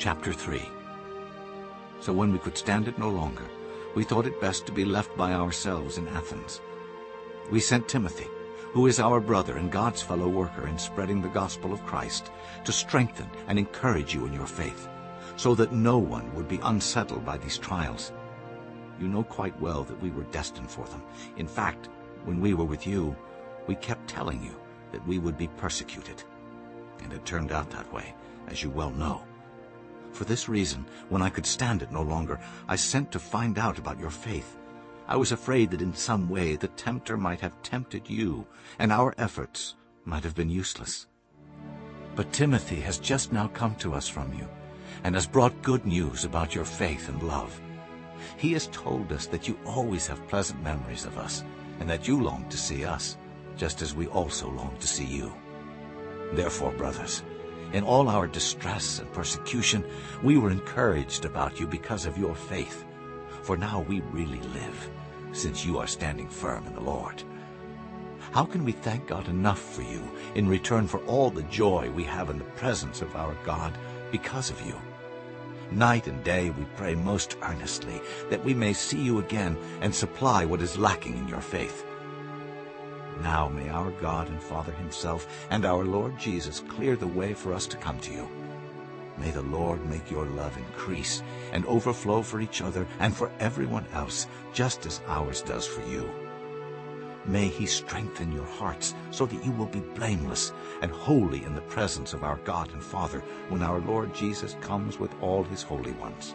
Chapter 3 So when we could stand it no longer, we thought it best to be left by ourselves in Athens. We sent Timothy, who is our brother and God's fellow worker in spreading the gospel of Christ, to strengthen and encourage you in your faith, so that no one would be unsettled by these trials. You know quite well that we were destined for them. In fact, when we were with you, we kept telling you that we would be persecuted. And it turned out that way, as you well know. For this reason, when I could stand it no longer, I sent to find out about your faith. I was afraid that in some way the tempter might have tempted you, and our efforts might have been useless. But Timothy has just now come to us from you, and has brought good news about your faith and love. He has told us that you always have pleasant memories of us, and that you long to see us, just as we also long to see you. Therefore, brothers, in all our distress and persecution, we were encouraged about you because of your faith. For now we really live, since you are standing firm in the Lord. How can we thank God enough for you in return for all the joy we have in the presence of our God because of you? Night and day we pray most earnestly that we may see you again and supply what is lacking in your faith. Now may our God and Father himself and our Lord Jesus clear the way for us to come to you. May the Lord make your love increase and overflow for each other and for everyone else, just as ours does for you. May he strengthen your hearts so that you will be blameless and holy in the presence of our God and Father when our Lord Jesus comes with all his holy ones.